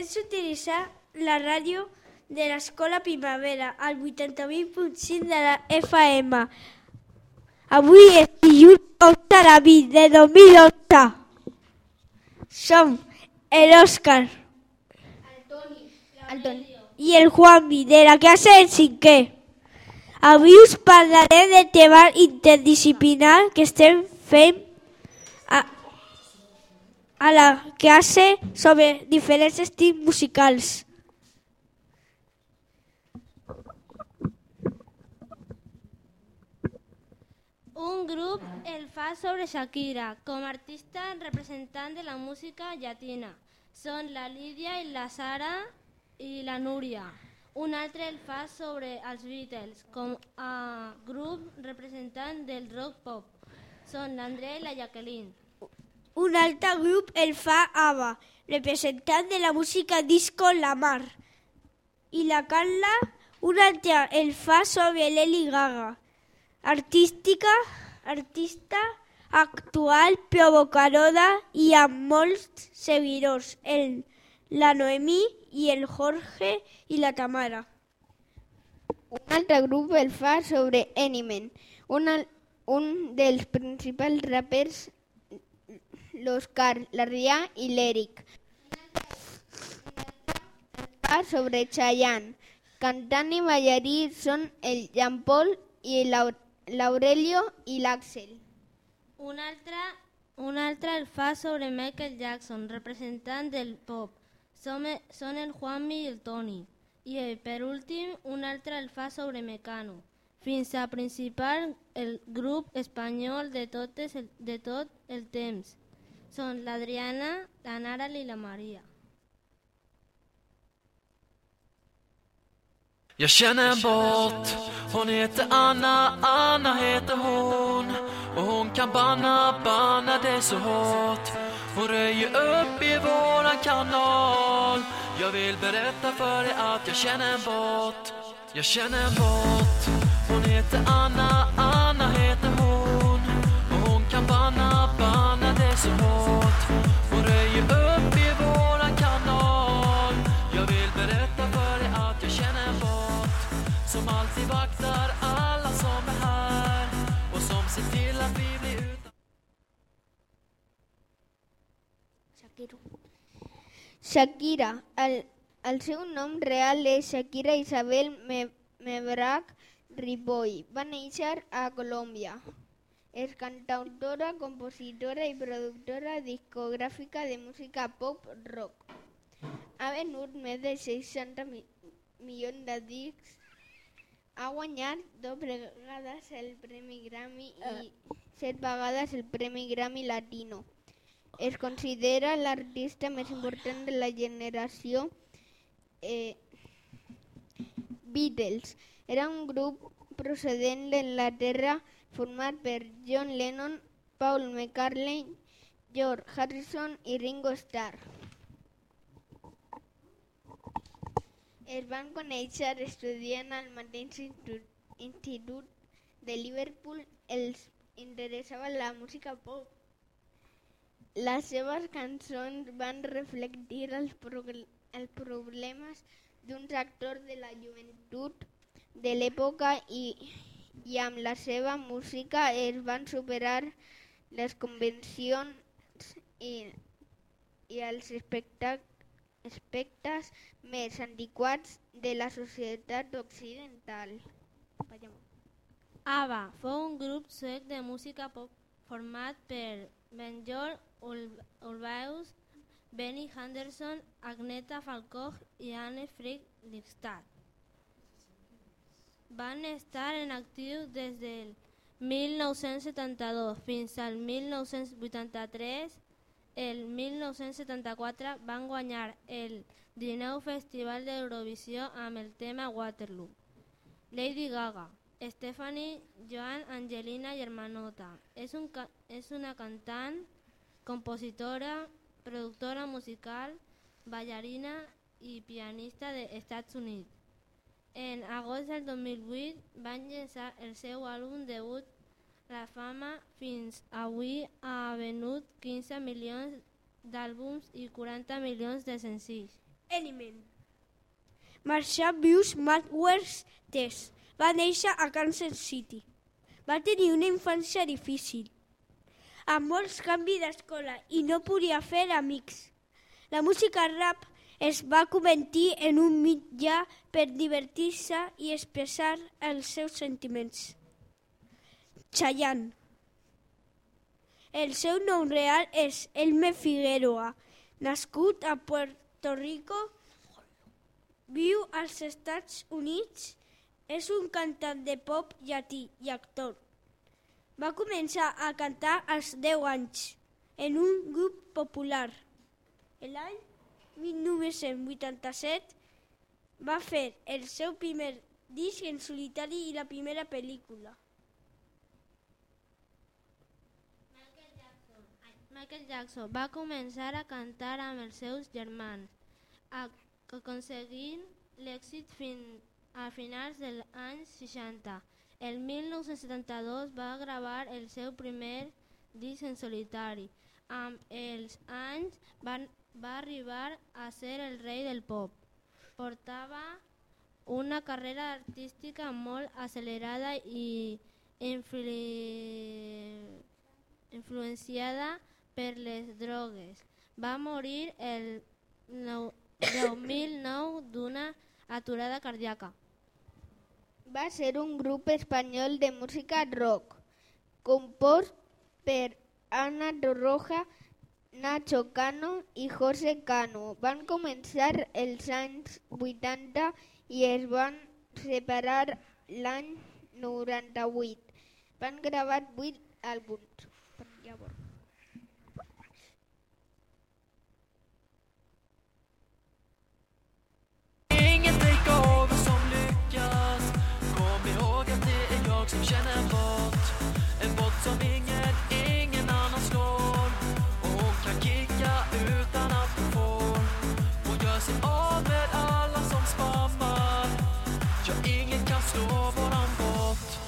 Estem utilitzant la ràdio de l'Escola Primavera al 88.5 de la FM. Avui és dilluns 11 d'abril de 2011. Som l'Òscar El Toni. i el Juanmi de la classe del cinquè. Avui us parlaré del tema interdisciplinar que estem fent a, a la classe sobre diferents estils musicals. Un grup el fa sobre Shakira com a artista representant de la música llatina. Són la Lídia i la Sara i la Núria. Un altre el fa sobre els Beatles com a grup representant del rock pop. Són l'Andrea i la Jacqueline. Un altre grup el fa ABBA, representant de la música disco La Mar. I la Carla, un altre el fa sobre Lady Gaga, artística, artista actual, provocadora i amb molts seguidors, el, la Noemí i el Jorge i la Tamara. Un altre grup el fa sobre Eminem, un, un dels principals rapers, l'Òscar, l'Adrià i l'Eric. fa sobre Chayanne. Cantant i ballarí són el Jean Paul i l'Au- l'Aurelio i l'Àxel. Un altre, un altre el fa sobre Michael Jackson, representant del pop. Som, són el Juanmi i el Toni. I eh, per últim, un altre el fa sobre Mecano. Fins a principal el grup espanyol de, totes el, de tot el temps. Són l'Adriana, la Nara i la Maria. Jag känner en båt, hon heter Anna, Anna heter hon. Och hon kan banna, banna det så hårt. Hon röjer upp i våran kanal. Jag vill berätta för dig att jag känner en båt. Jag känner en båt, hon heter Anna, Anna heter Shakira. El, el seu nom real és Shakira Isabel Me- Mebrac Ripoll. Va néixer a Colòmbia. És cantautora, compositora i productora discogràfica de música pop rock. Ha venut més de 60 mi milions de discs. Ha guanyat dos vegades el Premi Grammy i set vegades el Premi Grammy Latino. Es considera l'artista més important de la generació eh, Beatles. Era un grup procedent d'Anglaterra format per John Lennon, Paul McCartney, George Harrison i Ringo Starr. Es van conèixer estudiant al mateix institut de Liverpool. Els interessava la música pop. Les seves cançons van reflectir els, els problemes d'un sector de la joventut de l'època i, i amb la seva música es van superar les convencions i, i els aspectes més antiquats de la societat occidental. ABBA fou un grup suec de música pop format per Björn Ulvaeus, Benny Henderson, Agneta Falkog i Anne Frick Lipstadt. Van estar en actiu des del 1972 fins al 1983. El 1974 van guanyar el 19 Festival d'Eurovisió amb el tema Waterloo. Lady Gaga, Stephanie Joan Angelina Germanota. És, un és una cantant, compositora, productora musical, ballarina i pianista dels Estats Units. En agost del 2008 van llançar el seu àlbum debut La fama fins avui ha venut 15 milions d'àlbums i 40 milions de senzills. Element. Marshall Bruce Matwers Tess va néixer a Kansas City. Va tenir una infància difícil, amb molts canvis d'escola i no podia fer amics. La música rap es va convertir en un mitjà per divertir-se i expressar els seus sentiments. Chayanne. El seu nom real és Elmer Figueroa, nascut a Puerto Rico, viu als Estats Units, és un cantant de pop llatí i actor. Va començar a cantar als 10 anys en un grup popular. L'any 1987 va fer el seu primer disc en solitari i la primera pel·lícula. Michael Jackson va començar a cantar amb els seus germans, ac- aconseguint l'èxit fin a finals dels anys 60. El 1972 va gravar el seu primer disc en solitari. Amb els anys van, va arribar a ser el rei del pop. Portava una carrera artística molt accelerada i influ influenciada per les drogues. Va morir el nou- 2009 d'una aturada cardíaca. Va ser un grup espanyol de música rock, compost per Ana Torroja, Nacho Cano i José Cano. Van començar els anys 80 i es van separar l'any 98. Van gravar 8 àlbums. Känner en bot En bot som ingen, ingen annan slår. Och hon kan kicka utan att hon får. Hon gör sig av med alla som spammar. Ja, ingen kan slå våran bot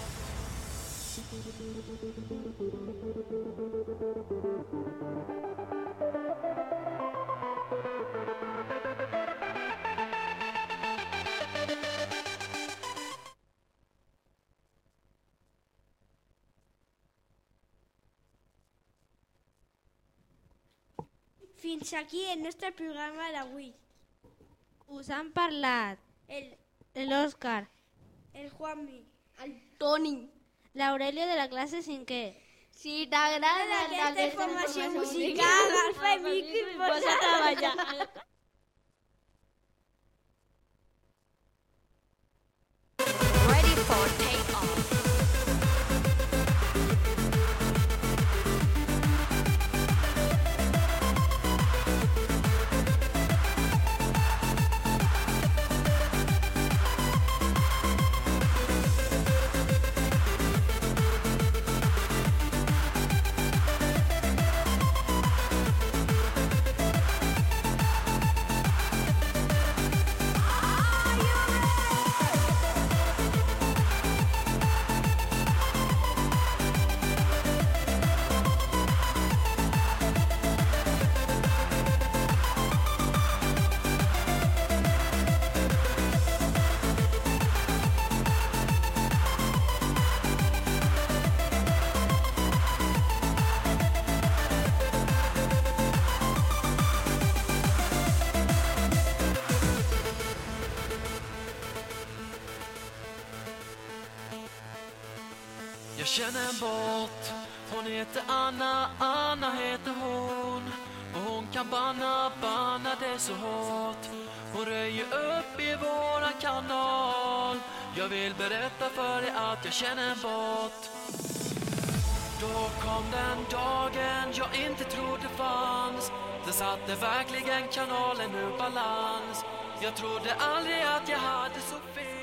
Fins aquí el nostre programa d'avui. Us han parlat El, l'Òscar, el Juanmi. El Toni. l'Aurelio de la classe 5è. Si t'agrada Aquesta informació musical, agafa el i posa a treballar. Känner en bot Hon heter Anna, Anna heter hon. Och hon kan banna, banna det så hårt. Hon röjer upp i våran kanal. Jag vill berätta för dig att jag känner en bot Då kom den dagen jag inte trodde fanns. Den satte verkligen kanalen ur balans. Jag trodde aldrig att jag hade så fel.